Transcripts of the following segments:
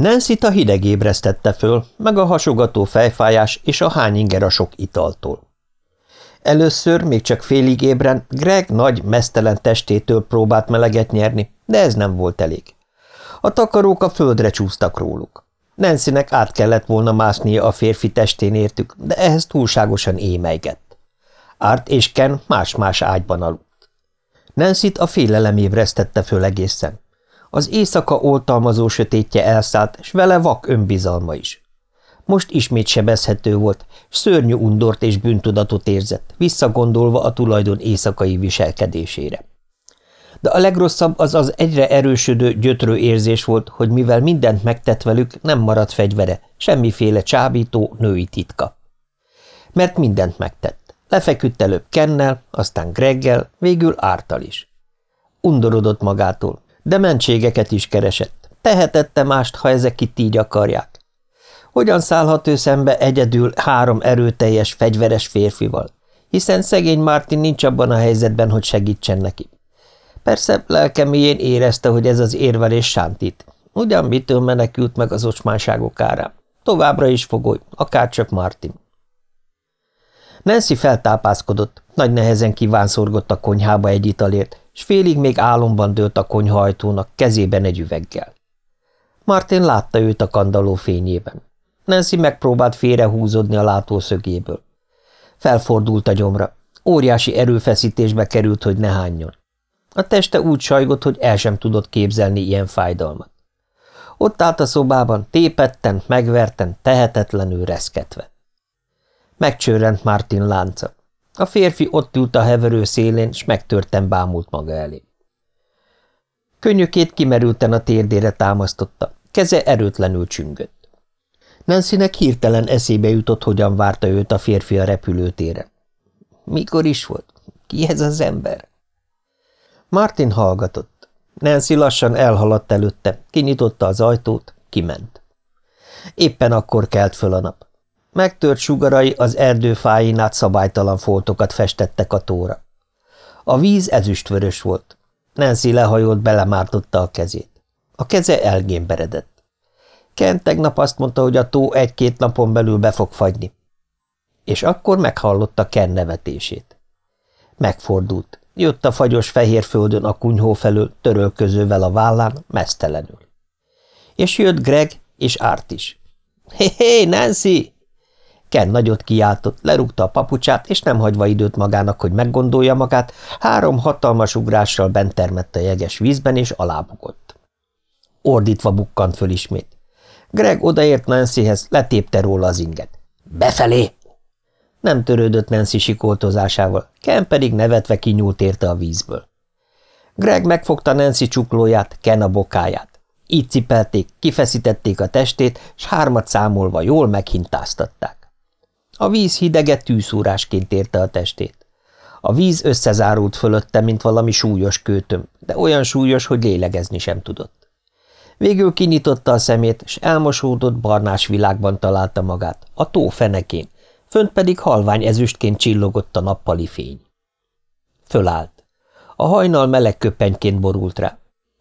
nancy a hideg ébresztette föl, meg a hasogató fejfájás és a hány inger a sok italtól. Először, még csak félig ébren, Greg nagy, mesztelen testétől próbált meleget nyerni, de ez nem volt elég. A takarók a földre csúsztak róluk. Nancynek át kellett volna másznia a férfi testén értük, de ehhez túlságosan émeigett. Árt és Ken más-más ágyban aludt. Nancy-t a félelem ébresztette föl egészen. Az éjszaka oltalmazó sötétje elszállt, s vele vak önbizalma is. Most ismét sebezhető volt, s szörnyű undort és bűntudatot érzett, visszagondolva a tulajdon éjszakai viselkedésére. De a legrosszabb az az egyre erősödő, gyötrő érzés volt, hogy mivel mindent megtett velük, nem maradt fegyvere, semmiféle csábító, női titka. Mert mindent megtett. Lefeküdt előbb Kennel, aztán Greggel, végül Ártal is. Undorodott magától, de mentségeket is keresett. Tehetette mást, ha ezek itt így akarják. Hogyan szállhat ő szembe egyedül három erőteljes, fegyveres férfival? Hiszen szegény Martin nincs abban a helyzetben, hogy segítsen neki. Persze lelkeméjén érezte, hogy ez az érvelés sántít. Ugyan mitől menekült meg az ocsmánságok árán? Továbbra is fogoly, akárcsak Martin. Nancy feltápászkodott, nagy nehezen kívánszorgott a konyhába egy italért, s félig még álomban dőlt a konyhajtónak, kezében egy üveggel. Martin látta őt a kandaló fényében. Nancy megpróbált félrehúzódni a látószögéből. Felfordult a gyomra. Óriási erőfeszítésbe került, hogy ne hányjon. A teste úgy sajgott, hogy el sem tudott képzelni ilyen fájdalmat. Ott állt a szobában, tépetten, megverten, tehetetlenül reszketve. Megcsörrent Martin lánca. A férfi ott ült a heverő szélén, s megtörten bámult maga elé. Könnyökét kimerülten a térdére támasztotta, keze erőtlenül csüngött. Nancynek hirtelen eszébe jutott, hogyan várta őt a férfi a repülőtére. Mikor is volt? Ki ez az ember? Martin hallgatott. Nancy lassan elhaladt előtte, kinyitotta az ajtót, kiment. Éppen akkor kelt föl a nap. Megtört sugarai az erdő fáin át szabálytalan foltokat festettek a tóra. A víz ezüstvörös volt. Nancy lehajolt, belemártotta a kezét. A keze elgémberedett. Ken tegnap azt mondta, hogy a tó egy-két napon belül be fog fagyni. És akkor meghallotta Ken nevetését. Megfordult. Jött a fagyos fehér földön a kunyhó felől, törölközővel a vállán, mesztelenül. És jött Greg és Árt is. Hé, hé, Nancy! Ken nagyot kiáltott, lerúgta a papucsát, és nem hagyva időt magának, hogy meggondolja magát, három hatalmas ugrással bent termett a jeges vízben, és alábukott. Ordítva bukkant föl ismét. Greg odaért Nancyhez, letépte róla az inget. – Befelé! Nem törődött Nancy sikoltozásával, Ken pedig nevetve kinyúlt érte a vízből. Greg megfogta Nancy csuklóját, Ken a bokáját. Így cipelték, kifeszítették a testét, s hármat számolva jól meghintáztatták. A víz hidege tűszúrásként érte a testét. A víz összezárult fölötte, mint valami súlyos kőtöm, de olyan súlyos, hogy lélegezni sem tudott. Végül kinyitotta a szemét, s elmosódott barnás világban találta magát, a tó fenekén, fönt pedig halvány ezüstként csillogott a nappali fény. Fölállt. A hajnal meleg köpenyként borult rá.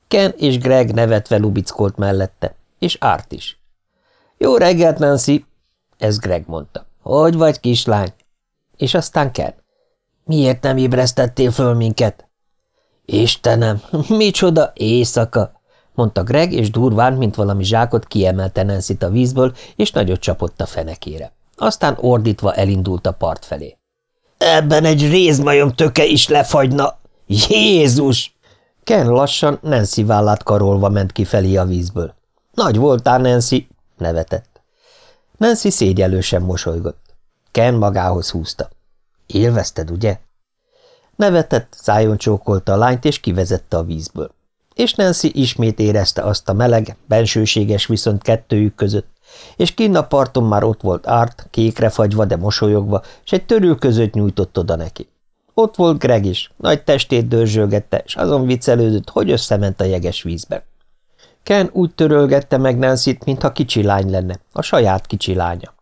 Ken és Greg nevetve lubickolt mellette, és Árt is. – Jó reggelt, Nancy! – ez Greg mondta. – Hogy vagy, kislány? És aztán Ken. – Miért nem ébresztettél föl minket? – Istenem, micsoda éjszaka! – mondta Greg, és durván, mint valami zsákot kiemelte nancy a vízből, és nagyot csapott a fenekére aztán ordítva elindult a part felé. – Ebben egy rézmajom töke is lefagyna! Jézus! Ken lassan Nancy vállát karolva ment ki felé a vízből. – Nagy voltál, Nancy! – nevetett. Nancy szégyelősen mosolygott. Ken magához húzta. – Élvezted, ugye? Nevetett, szájon csókolta a lányt, és kivezette a vízből. És Nancy ismét érezte azt a meleg, bensőséges viszont kettőjük között, és kinn a parton már ott volt Árt, kékre fagyva, de mosolyogva, és egy törül között nyújtott oda neki. Ott volt Greg is, nagy testét dörzsölgette, és azon viccelődött, hogy összement a jeges vízbe. Ken úgy törölgette meg nancy mintha kicsi lány lenne, a saját kicsi lánya.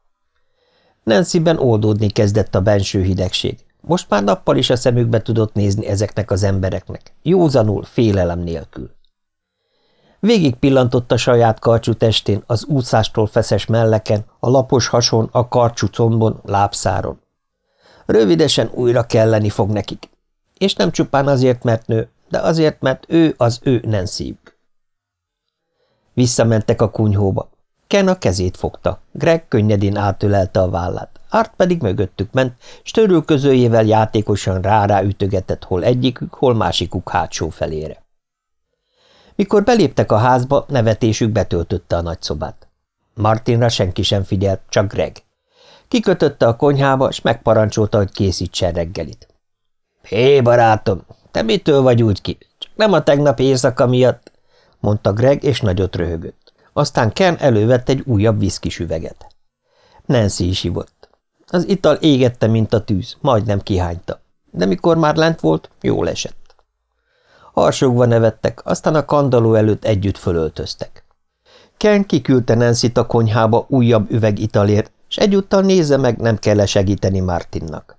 Nancy-ben oldódni kezdett a benső hidegség. Most már nappal is a szemükbe tudott nézni ezeknek az embereknek, józanul, félelem nélkül. Végig pillantott a saját karcsú testén, az úszástól feszes melleken, a lapos hason, a karcsú combon, lábszáron. Rövidesen újra kelleni fog nekik. És nem csupán azért, mert nő, de azért, mert ő az ő nancy Visszamentek a kunyhóba. Ken a kezét fogta, Greg könnyedén átölelte a vállát, Art pedig mögöttük ment, s törülközőjével játékosan rá-rá ütögetett hol egyikük, hol másikuk hátsó felére. Mikor beléptek a házba, nevetésük betöltötte a nagyszobát. Martinra senki sem figyelt, csak Greg. Kikötötte a konyhába, s megparancsolta, hogy készítsen reggelit. – Hé, barátom, te mitől vagy úgy ki? Csak nem a tegnap éjszaka miatt? – mondta Greg, és nagyot röhögött. Aztán Ken elővett egy újabb viszkis üveget. Nancy is ivott. Az ital égette, mint a tűz, majdnem kihányta. De mikor már lent volt, jól esett. Harsogva nevettek, aztán a kandaló előtt együtt fölöltöztek. Ken kiküldte nancy a konyhába újabb üveg italért, és egyúttal nézze meg, nem kell -e segíteni Martinnak.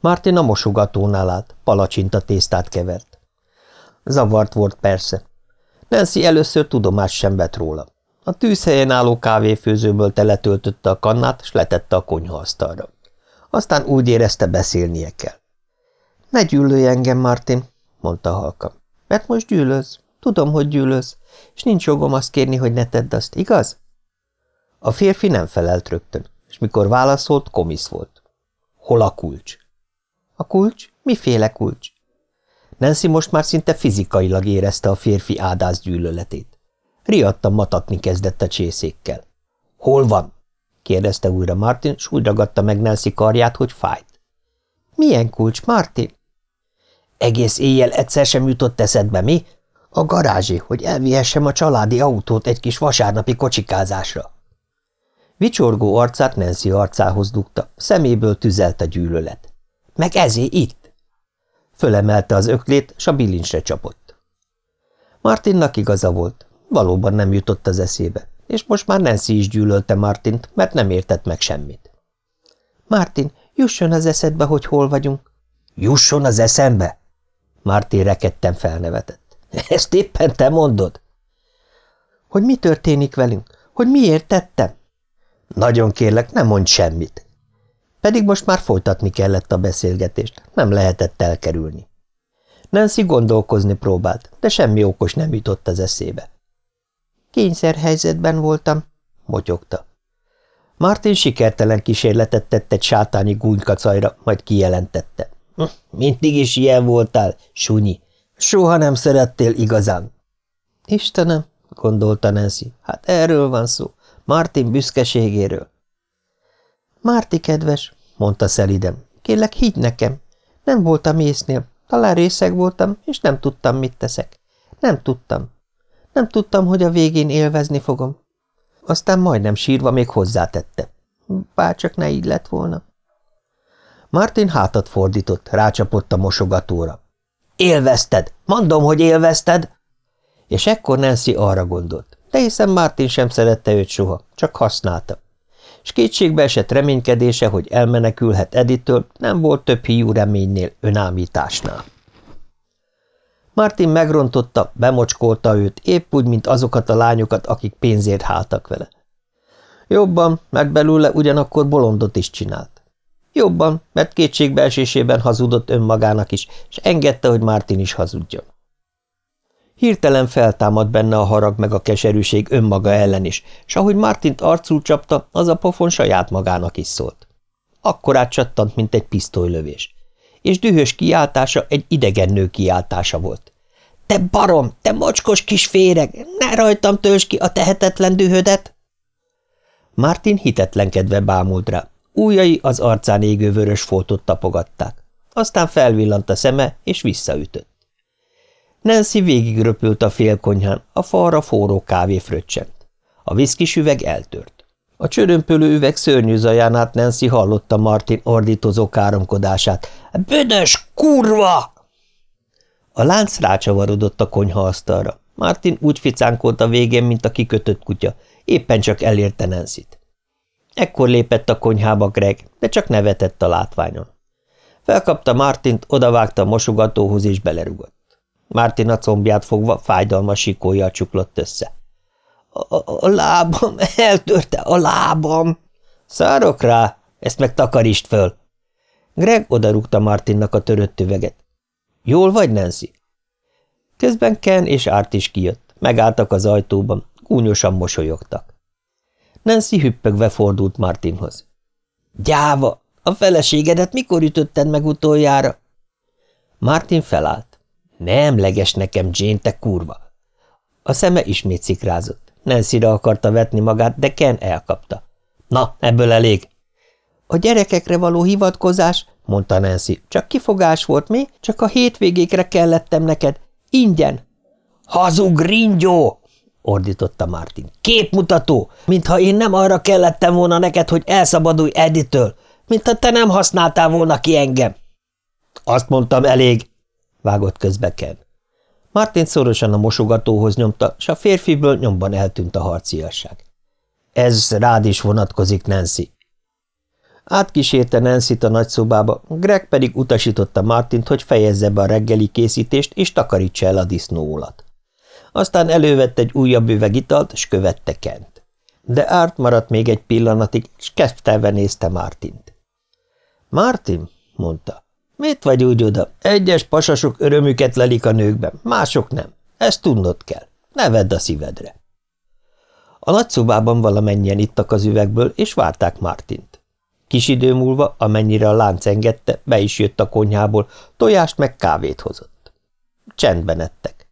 Martin a mosogatónál állt, palacsinta tésztát kevert. Zavart volt persze. Nancy először tudomást sem vett róla. A tűzhelyen álló kávéfőzőből teletöltötte a kannát, és letette a konyhaasztalra. Aztán úgy érezte, beszélnie kell. – Ne gyűlölj engem, Martin! mondta halka. Mert most gyűlölsz. Tudom, hogy gyűlölsz, és nincs jogom azt kérni, hogy ne tedd azt, igaz? A férfi nem felelt rögtön, és mikor válaszolt, komisz volt. Hol a kulcs? A kulcs? Miféle kulcs? Nancy most már szinte fizikailag érezte a férfi ádász gyűlöletét. Riadtan matatni kezdett a csészékkel. – Hol van? – kérdezte újra Martin, s úgy ragadta meg Nancy karját, hogy fájt. – Milyen kulcs, Martin? Egész éjjel egyszer sem jutott eszedbe, mi? A garázsi, hogy elvihessem a családi autót egy kis vasárnapi kocsikázásra. Vicsorgó arcát Nancy arcához dugta, szeméből tüzelt a gyűlölet. Meg ezé itt! Fölemelte az öklét, s a bilincsre csapott. Martinnak igaza volt, valóban nem jutott az eszébe, és most már Nancy is gyűlölte Martint, mert nem értett meg semmit. Martin, jusson az eszedbe, hogy hol vagyunk. Jusson az eszembe? Márti rekedten felnevetett. Ezt éppen te mondod? Hogy mi történik velünk? Hogy miért tettem? Nagyon kérlek, ne mondj semmit. Pedig most már folytatni kellett a beszélgetést, nem lehetett elkerülni. Nancy gondolkozni próbált, de semmi okos nem jutott az eszébe. Kényszerhelyzetben voltam, motyogta. Martin sikertelen kísérletet tett egy sátányi gúnykacajra, majd kijelentette. Hm, mindig is ilyen voltál, sunyi. Soha nem szerettél igazán. Istenem, gondolta Nancy, hát erről van szó, Martin büszkeségéről. Márti kedves, mondta szelidem, kérlek higgy nekem. Nem voltam észnél, talán részeg voltam, és nem tudtam, mit teszek. Nem tudtam. Nem tudtam, hogy a végén élvezni fogom. Aztán majdnem sírva még hozzátette. Bárcsak ne így lett volna. Martin hátat fordított, rácsapott a mosogatóra. Élvezted! Mondom, hogy élvezted! És ekkor Nancy arra gondolt, de hiszen Martin sem szerette őt soha, csak használta. És kétségbe esett reménykedése, hogy elmenekülhet Edittől, nem volt több hiú reménynél, önállításnál. Martin megrontotta, bemocskolta őt, épp úgy, mint azokat a lányokat, akik pénzért háltak vele. Jobban, meg belőle ugyanakkor bolondot is csinált. Jobban, mert kétségbeesésében hazudott önmagának is, és engedte, hogy Martin is hazudjon. Hirtelen feltámad benne a harag meg a keserűség önmaga ellen is, s ahogy Martint arcul csapta, az a pofon saját magának is szólt. Akkor átcsattant, mint egy pisztolylövés. És dühös kiáltása egy idegen nő kiáltása volt. – Te barom, te mocskos kis féreg, ne rajtam törzs ki a tehetetlen dühödet! Martin hitetlenkedve bámult rá. Újai az arcán égő vörös foltot tapogatták. Aztán felvillant a szeme, és visszaütött. Nancy végigröpült a félkonyhán, a falra forró kávé fröccsent. A viszkis üveg eltört. A csörömpölő üveg szörnyű zaján át Nancy hallotta Martin ordítozó káromkodását. – Büdös kurva! A lánc rácsavarodott a konyhaasztalra. Martin úgy ficánkolt a végén, mint a kikötött kutya. Éppen csak elérte Nancy-t. Ekkor lépett a konyhába Greg, de csak nevetett a látványon. Felkapta Martint, odavágta a mosogatóhoz és belerugott. Martin a combját fogva fájdalmas sikója csuklott össze. A, a, lábam, eltörte a lábam. Szárok rá, ezt meg takarítsd föl. Greg odarúgta Martinnak a törött üveget. Jól vagy, Nancy? Közben Ken és Art is kijött. Megálltak az ajtóban, gúnyosan mosolyogtak. Nancy hüppögve fordult Martinhoz. Gyáva! A feleségedet mikor ütötted meg utoljára? Martin felállt. Nem leges nekem, Jane, te kurva! A szeme ismét szikrázott. Nancy-ra akarta vetni magát, de Ken elkapta. Na, ebből elég. A gyerekekre való hivatkozás, mondta Nancy, csak kifogás volt mi, csak a hétvégékre kellettem neked. Ingyen. Hazug ringyó! ordította Martin. Képmutató! Mintha én nem arra kellettem volna neked, hogy elszabadulj Editől, mintha te nem használtál volna ki engem. Azt mondtam, elég, vágott közbe Ken. Martin szorosan a mosogatóhoz nyomta, s a férfiből nyomban eltűnt a harciasság. Ez rád is vonatkozik, Nancy. Átkísérte Nancy-t a nagyszobába, Greg pedig utasította Martint, hogy fejezze be a reggeli készítést, és takarítsa el a disznóolat. Aztán elővette egy újabb üveg italt, s követte Kent. De Árt maradt még egy pillanatig, s kezdtelve nézte Martint. – Martin, mondta, mit vagy úgy oda? Egyes pasasok örömüket lelik a nőkben, mások nem. Ezt tudnod kell. Ne vedd a szívedre. A nagyszobában valamennyien ittak az üvegből, és várták Martint. Kis idő múlva, amennyire a lánc engedte, be is jött a konyhából, tojást meg kávét hozott. Csendben ettek.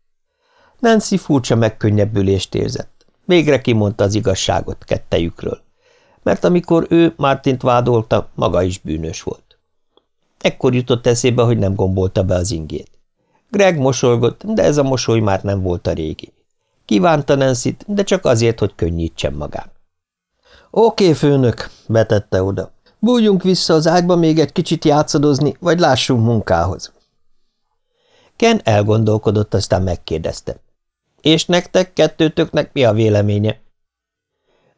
Nancy furcsa megkönnyebbülést érzett. Végre kimondta az igazságot kettejükről. Mert amikor ő Martint vádolta, maga is bűnös volt. Ekkor jutott eszébe, hogy nem gombolta be az ingét. Greg mosolygott, de ez a mosoly már nem volt a régi. Kívánta nancy de csak azért, hogy könnyítsen magán. Oké, főnök, betette oda. Bújjunk vissza az ágyba még egy kicsit játszadozni, vagy lássunk munkához. Ken elgondolkodott, aztán megkérdezte. És nektek, kettőtöknek mi a véleménye?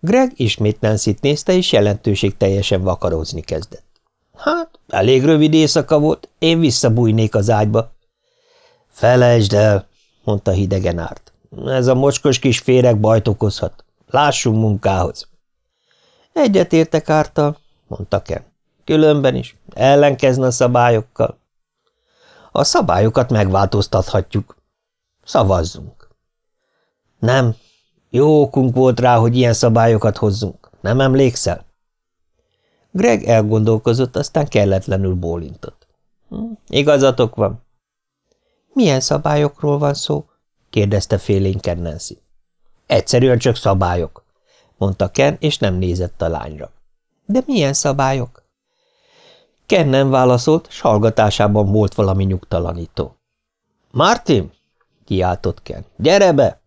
Greg ismét nancy nézte, és jelentőség teljesen vakarózni kezdett. Hát, elég rövid éjszaka volt, én visszabújnék az ágyba. Felejtsd el, mondta hidegen árt. Ez a mocskos kis féreg bajt okozhat. Lássunk munkához. Egyetértek ártal, mondta Ken. Különben is. Ellenkezne a szabályokkal. A szabályokat megváltoztathatjuk. Szavazzunk. Nem. Jó okunk volt rá, hogy ilyen szabályokat hozzunk. Nem emlékszel? Greg elgondolkozott, aztán kelletlenül bólintott. Hm, igazatok van. Milyen szabályokról van szó? kérdezte félénken Nancy. Egyszerűen csak szabályok, mondta Ken, és nem nézett a lányra. De milyen szabályok? Ken nem válaszolt, s hallgatásában volt valami nyugtalanító. Martin! kiáltott Ken. Gyere be!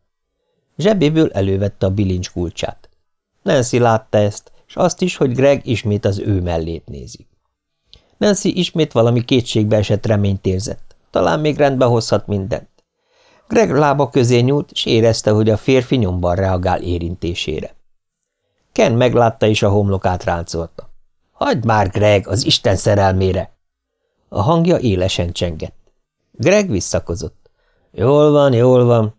Zsebéből elővette a bilincs kulcsát. Nancy látta ezt, és azt is, hogy Greg ismét az ő mellét nézi. Nancy ismét valami kétségbe esett reményt érzett. Talán még rendbe hozhat mindent. Greg lába közé nyúlt, és érezte, hogy a férfi nyomban reagál érintésére. Ken meglátta, és a homlokát ráncolta. – Hagyd már, Greg, az Isten szerelmére! A hangja élesen csengett. Greg visszakozott. – Jól van, jól van.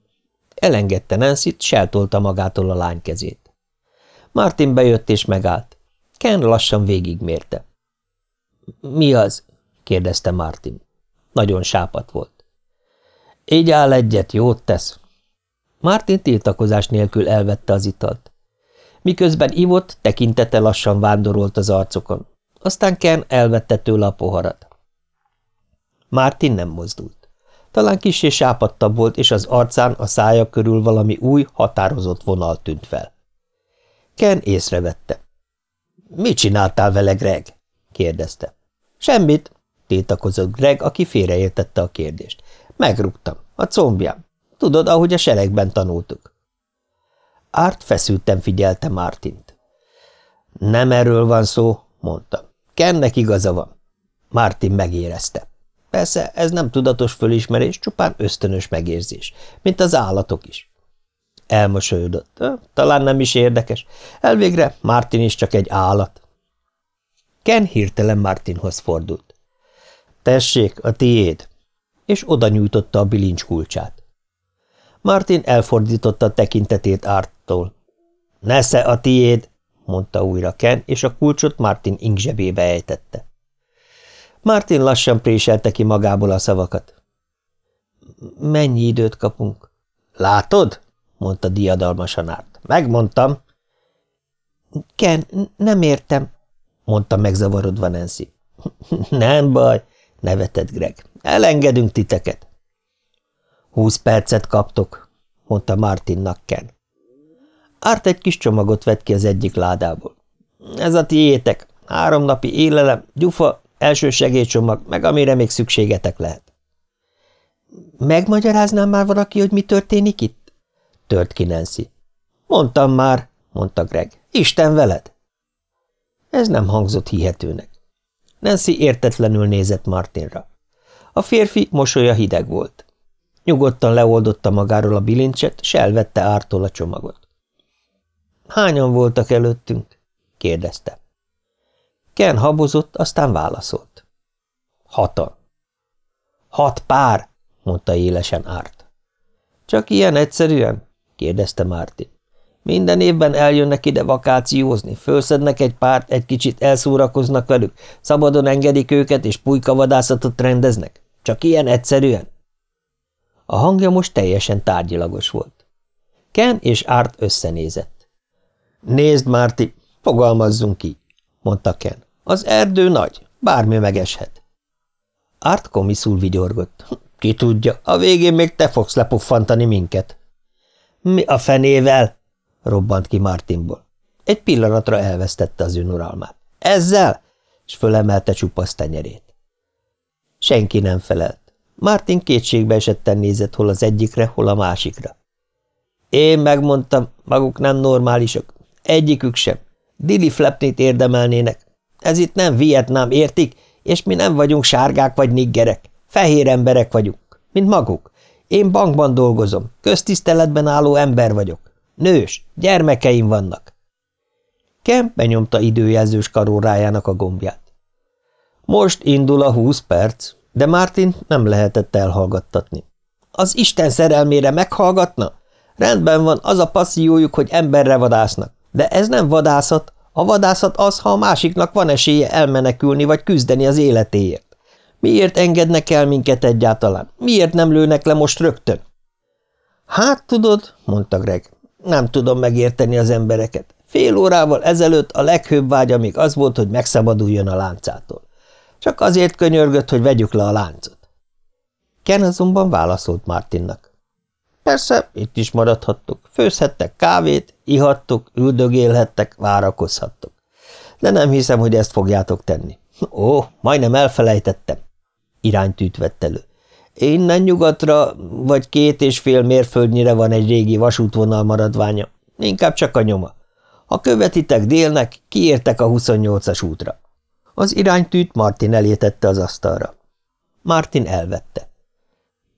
Elengedte nancy s eltolta magától a lány kezét. Martin bejött és megállt. Ken lassan végigmérte. – Mi az? – kérdezte Martin. Nagyon sápat volt. – Így áll egyet, jót tesz. Martin tiltakozás nélkül elvette az italt. Miközben ivott, tekintete lassan vándorolt az arcokon. Aztán Ken elvette tőle a poharat. Martin nem mozdult. Talán kis és sápadtabb volt, és az arcán, a szája körül valami új, határozott vonal tűnt fel. Ken észrevette. – Mit csináltál vele, Greg? – kérdezte. – Semmit – tiltakozott Greg, aki félreértette a kérdést. – Megrúgtam. A combjám. Tudod, ahogy a seregben tanultuk. Árt feszülten figyelte Mártint. Nem erről van szó, mondta. Kennek igaza van. Mártin megérezte. Persze ez nem tudatos fölismerés, csupán ösztönös megérzés, mint az állatok is. Elmosolyodott. Talán nem is érdekes. Elvégre Martin is csak egy állat. Ken hirtelen Martinhoz fordult. Tessék, a tiéd. és oda nyújtotta a bilincs kulcsát. Martin elfordította a tekintetét Arttól. – Nesze a tiéd! – mondta újra Ken, és a kulcsot Martin ingzsebébe ejtette. Martin lassan préselte ki magából a szavakat. – Mennyi időt kapunk? – Látod? – mondta diadalmasan Art. – Megmondtam. – Ken, nem értem – mondta megzavarodva Nancy. – Nem baj – nevetett Greg. – Elengedünk titeket. – Húsz percet kaptok – mondta Martinnak Ken. Art egy kis csomagot vett ki az egyik ládából. – Ez a tiétek. Három napi élelem, gyufa, első segélycsomag, meg amire még szükségetek lehet. – Megmagyaráznám már valaki, hogy mi történik itt? – tört ki Nancy. – Mondtam már – mondta Greg. – Isten veled! Ez nem hangzott hihetőnek. Nancy értetlenül nézett Martinra. A férfi mosolya hideg volt. Nyugodtan leoldotta magáról a bilincset, s elvette ártól a csomagot. – Hányan voltak előttünk? – kérdezte. Ken habozott, aztán válaszolt. – Hatan. – Hat pár! – mondta élesen Árt. – Csak ilyen egyszerűen? – kérdezte Martin. Minden évben eljönnek ide vakációzni, fölszednek egy párt, egy kicsit elszórakoznak velük, szabadon engedik őket, és pulykavadászatot rendeznek. Csak ilyen egyszerűen? A hangja most teljesen tárgyilagos volt. Ken és Art összenézett. Nézd, Márti, fogalmazzunk ki, mondta Ken. Az erdő nagy, bármi megeshet. Art komiszul vigyorgott. Ki tudja, a végén még te fogsz lepuffantani minket. Mi a fenével? robbant ki Martinból. Egy pillanatra elvesztette az önuralmát. Ezzel? és fölemelte csupasz tenyerét. Senki nem felelt. Martin kétségbe esetten nézett hol az egyikre, hol a másikra. Én megmondtam, maguk nem normálisok. Egyikük sem. Dili Flapnit érdemelnének. Ez itt nem Vietnám, értik? És mi nem vagyunk sárgák vagy niggerek. Fehér emberek vagyunk, mint maguk. Én bankban dolgozom, köztiszteletben álló ember vagyok. Nős, gyermekeim vannak. Kemp benyomta időjelzős karórájának a gombját. Most indul a húsz perc, de Martin nem lehetett elhallgattatni. Az Isten szerelmére meghallgatna? Rendben van, az a passziójuk, hogy emberre vadásznak. De ez nem vadászat. A vadászat az, ha a másiknak van esélye elmenekülni vagy küzdeni az életéért. Miért engednek el minket egyáltalán? Miért nem lőnek le most rögtön? Hát tudod, mondta Greg, nem tudom megérteni az embereket. Fél órával ezelőtt a leghőbb vágya még az volt, hogy megszabaduljon a láncától. Csak azért könyörgött, hogy vegyük le a láncot. Ken azonban válaszolt Martinnak. Persze, itt is maradhattok. Főzhettek kávét, ihattok, üldögélhettek, várakozhattok. De nem hiszem, hogy ezt fogjátok tenni. Ó, majdnem elfelejtettem. Iránytűt vett elő. Innen nyugatra vagy két és fél mérföldnyire van egy régi vasútvonal maradványa, inkább csak a nyoma. Ha követitek délnek, kiértek a 28-as útra. Az iránytűt Martin elétette az asztalra. Martin elvette.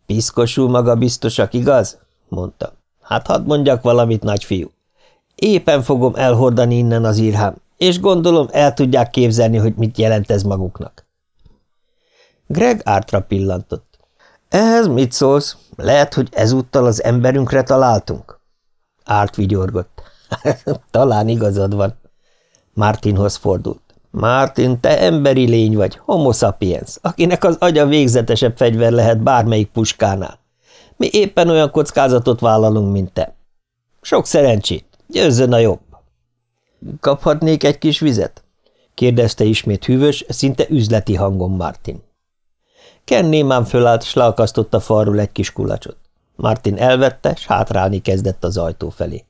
Piszkosul maga biztosak, igaz? mondta. Hát hadd mondjak valamit, nagyfiú. Éppen fogom elhordani innen az írhám, és gondolom el tudják képzelni, hogy mit jelent ez maguknak. Greg ártra pillantott. Ehhez mit szólsz? Lehet, hogy ezúttal az emberünkre találtunk? Árt vigyorgott. Talán igazad van. Martinhoz fordult. Martin, te emberi lény vagy, homo sapiens, akinek az agya végzetesebb fegyver lehet bármelyik puskánál. Mi éppen olyan kockázatot vállalunk, mint te. Sok szerencsét, győzzön a jobb. Kaphatnék egy kis vizet? kérdezte ismét hűvös, szinte üzleti hangon Martin. Ken némán fölállt, s leakasztotta falról egy kis kulacsot. Martin elvette, s hátrálni kezdett az ajtó felé.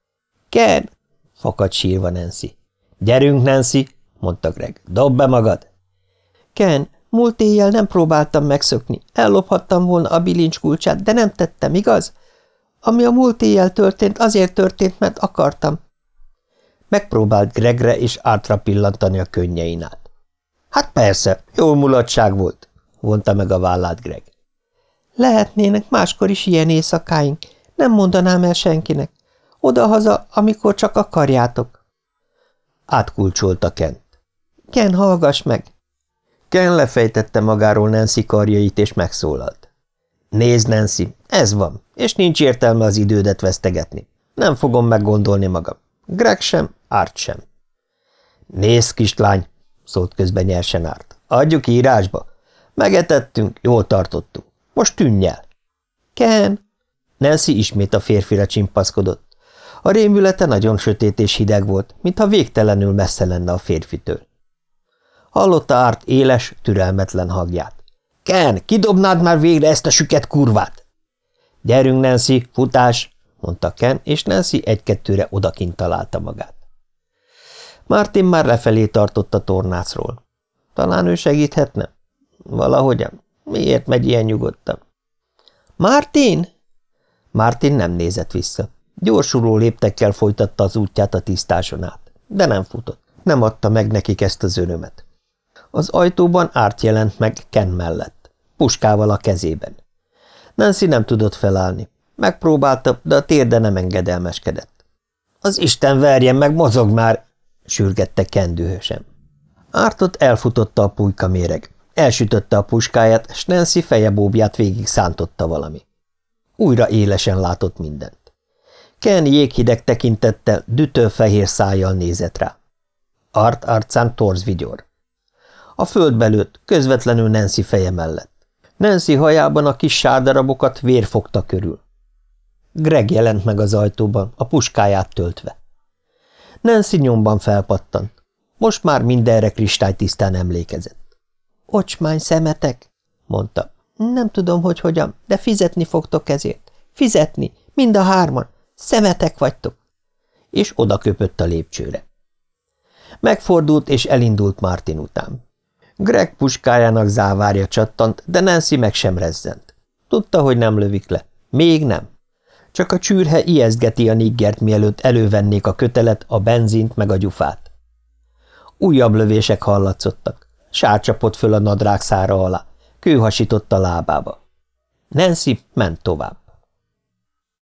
– Ken! – fakadt sírva Nancy. – Gyerünk, Nancy! – mondta Greg. – Dob be magad! – Ken, múlt éjjel nem próbáltam megszökni. Ellophattam volna a bilincs kulcsát, de nem tettem, igaz? Ami a múlt éjjel történt, azért történt, mert akartam. Megpróbált Gregre és átra pillantani a könnyein át. Hát persze, jó mulatság volt, vonta meg a vállát Greg. Lehetnének máskor is ilyen éjszakáink, nem mondanám el senkinek. Oda-haza, amikor csak akarjátok. Átkulcsolta Kent. Ken, hallgass meg! Ken lefejtette magáról Nancy karjait, és megszólalt. Nézd, Nancy, ez van, és nincs értelme az idődet vesztegetni. Nem fogom meggondolni magam. Greg sem, Art sem. Nézd, kislány, szólt közben nyersen Art. Adjuk írásba. Megetettünk, jól tartottunk. Most tűnj el. Ken! Nancy ismét a férfire csimpaszkodott. A rémülete nagyon sötét és hideg volt, mintha végtelenül messze lenne a férfitől. Hallotta Árt éles, türelmetlen hagját. – Ken, kidobnád már végre ezt a süket kurvát! – Gyerünk, Nancy, futás! – mondta Ken, és Nancy egy-kettőre odakint találta magát. Martin már lefelé tartott a tornácról. Talán ő segíthetne? Valahogyan. Miért megy ilyen nyugodtan? – Martin! Martin nem nézett vissza. Gyorsuló léptekkel folytatta az útját a tisztáson át, de nem futott. Nem adta meg nekik ezt az örömet. Az ajtóban árt jelent meg Ken mellett, puskával a kezében. Nancy nem tudott felállni. Megpróbálta, de a térde nem engedelmeskedett. – Az Isten verjen meg, mozog már! – sürgette Ken dühösen. Ártot elfutotta a pulyka méreg. Elsütötte a puskáját, s Nancy fejebóbját végig szántotta valami. Újra élesen látott mindent. Ken jéghideg tekintettel, dütőfehér szájjal nézett rá. Art arcán torz vigyor. A földbe lőtt, közvetlenül Nancy feje mellett. Nancy hajában a kis sárdarabokat vér fogta körül. Greg jelent meg az ajtóban, a puskáját töltve. Nancy nyomban felpattant. Most már mindenre kristálytisztán emlékezett. – Ocsmány szemetek! – mondta. – Nem tudom, hogy hogyan, de fizetni fogtok ezért. Fizetni, mind a hárman. Szemetek vagytok! És oda köpött a lépcsőre. Megfordult és elindult Martin után. Greg puskájának závárja csattant, de Nancy meg sem rezzent. Tudta, hogy nem lövik le. Még nem. Csak a csűrhe ijeszgeti a niggert, mielőtt elővennék a kötelet, a benzint meg a gyufát. Újabb lövések hallatszottak. Sár csapott föl a nadrág szára alá. Kő hasított a lábába. Nancy ment tovább.